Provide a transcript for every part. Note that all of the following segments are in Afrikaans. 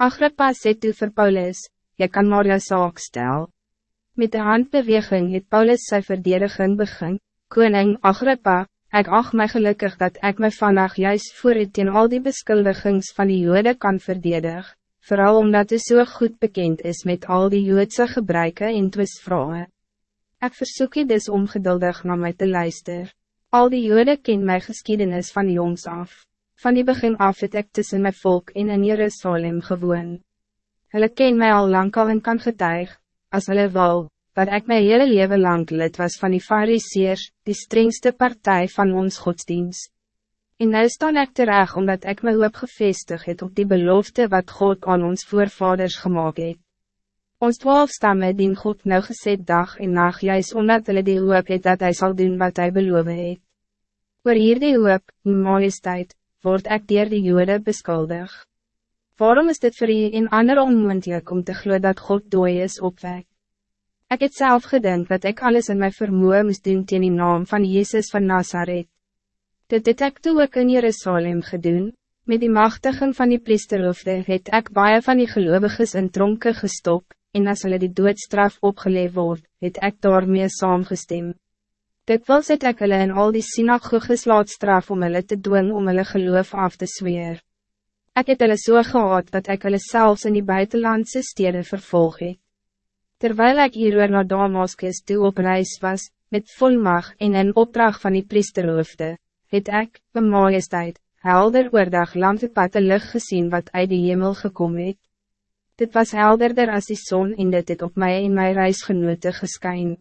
Agrippa sê toe vir Paulus, jy kan maar jou saak stel. Met de handbeweging het Paulus sy verdediging begin, Koning Agrippa, ik acht mij gelukkig dat ik mij vandaag juist voor het in al die beschuldigings van die Joden kan verdedigen, vooral omdat het zo so goed bekend is met al die Joodse gebruiken en twistvrouwen. Ik verzoek je dus om geduldig naar mij te luisteren. Al die Joden ken mijn geschiedenis van jongs af. Van die begin af het ek tussen mijn volk in in Jerusalem gewoon. Hulle ken mij al lang al en kan getuig, als hulle wil, dat ik mijn hele leven lang lid was van die fariseers, die strengste partij van ons godsdienst. En nou staan ek terecht omdat ik my hoop gevestig het op die belofte wat God aan ons voorvaders gemaakt het. Ons twaalf stammen dien God nou gezet dag en nacht juist omdat hulle die hoop het dat hij zal doen wat hij beloven het. Voor hier die hoop, die majesteit, word ek dier die jode beskuldig. Waarom is dit voor je in ander onmoendlik om te glo dat God dooi is opwek? Ik het zelf gedink dat ik alles in mijn vermoe moest doen teen die naam van Jezus van Nazareth. Dit het ek toe ook in Jerusalem gedoen, met die machtigen van die priesterhoofde het ek baie van die geloviges in tronken gestop, en as hulle die doodstraf opgeleef word, het ek daarmee saamgestem. Dit wil het ek hulle in al die synagoges laat straf om hulle te dwing om hulle geloof af te zweer. Ik het hulle so gehad dat ik hulle zelfs in die buitenlandse steden vervolg het. Terwijl ik hier naar Damascus toe op reis was, met volmacht en in opdracht van die priesterhoofde, het ek, bij majesteit, helder oordag het pad lucht gezien wat uit die hemel gekomen het. Dit was helderder als die zon en dit het op mij en mijn reisgenote geskyn.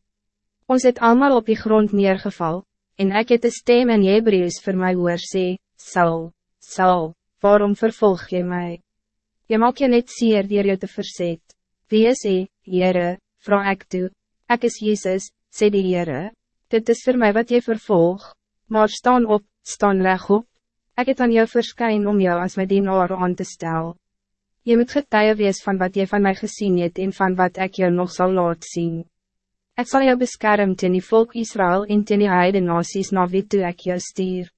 Ons het allemaal op die grond neergeval, en ik het de stem in Hebrews voor mij hoor sê, Saul, Saul, waarom vervolg je mij? Je maak je net zeer dier je te verzet. Wie is hy, Heere, vraag ek toe, ek is Jezus, sê die Heere, dit is voor mij wat je vervolg, maar staan op, staan reg op, ek het aan jou verskyn om jou als my dienaar aan te stel. Je moet getuie wees van wat je van mij gezien het en van wat ik jou nog zal laat zien. Ik zal jou beschermen ten die volk Israël en ten die heide nasies na wie toe ek jou stuur.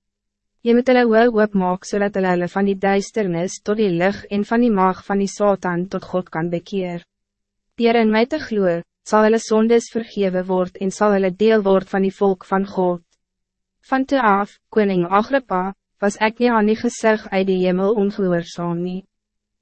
Je moet hulle wel oopmaak zodat hulle, hulle van die duisternis tot die licht en van die maag van die Satan tot God kan bekeer. Dier in my te gloe, sal hulle sondes vergewe word en sal hulle deel word van die volk van God. Van toe af, koning Agrippa, was ek nie aan die gezeg uit die hemel ongehoorzaam nie.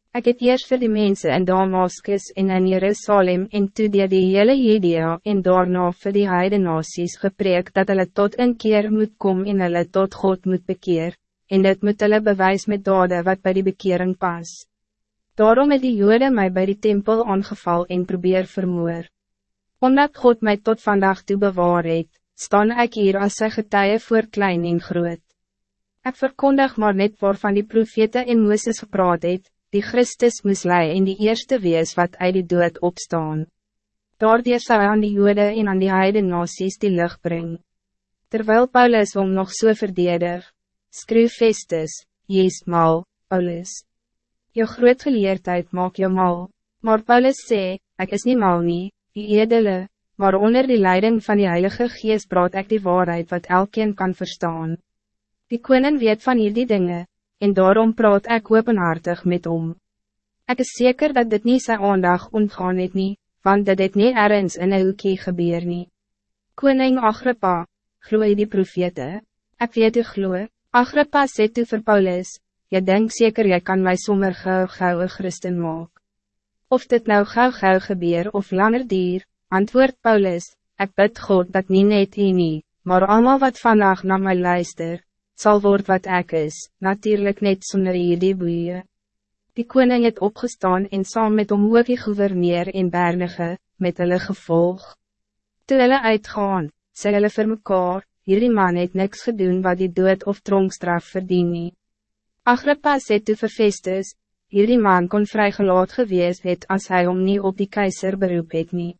Ek het eers vir die mensen in Damascus en in Jerusalem en toe die, die hele Judea en daarna vir die heide nasies gepreek dat hulle tot een keer moet kom en hulle tot God moet bekeer, en dit moet hulle bewys met dade wat bij die bekering pas. Daarom het die jode mij bij die tempel aangeval en probeer vermoor. Omdat God mij tot vandaag toe bewaar het, staan ik hier als sy getuie voor klein en groot. Ik verkondig maar net waarvan die profete in Mooses gepraat het, die Christus moes lei en die eerste wees wat uit die dood opstaan. Daardoor zou aan die jode en aan die heide nasies die lucht brengen. Terwijl Paulus om nog so verdedig, skryf Festus, Jees mal, Paulus. Je groot geleerdheid maak je mal. Maar Paulus sê, ik is niet mal nie, die edele, maar onder die leiding van die Heilige Geest praat ik die waarheid wat elkeen kan verstaan. Die koning weet van hierdie dingen, en daarom praat ik openhartig met om. Ik is zeker dat dit niet zijn aandag ontgaan het nie, want dat dit niet ergens in een hoekie gebeur nie. Koning Agrippa, gloe die profete, ik weet u gloe, Agrippa sê toe vir Paulus, Je denkt zeker jy kan mij sommer gauw gauw een christen maak. Of dit nou gauw gauw gebeur of langer dier, antwoord Paulus, ik bid God dat niet net hier nie, maar allemaal wat vandaag naar mij luister, zal word wat ik is, natuurlijk net zonder hier die boeien. Die koning het opgestaan en saam met hom ook die gouverneur in Bernige, met hulle gevolg. Toe hulle uitgaan, sê hulle vir mekaar, hierdie man het niks gedoen wat die dood of tronkstraf verdien nie. Agrippa sê toe vir Festus, hierdie man kon vrygelaat gewees het as hij om niet op die keizer beroep het nie.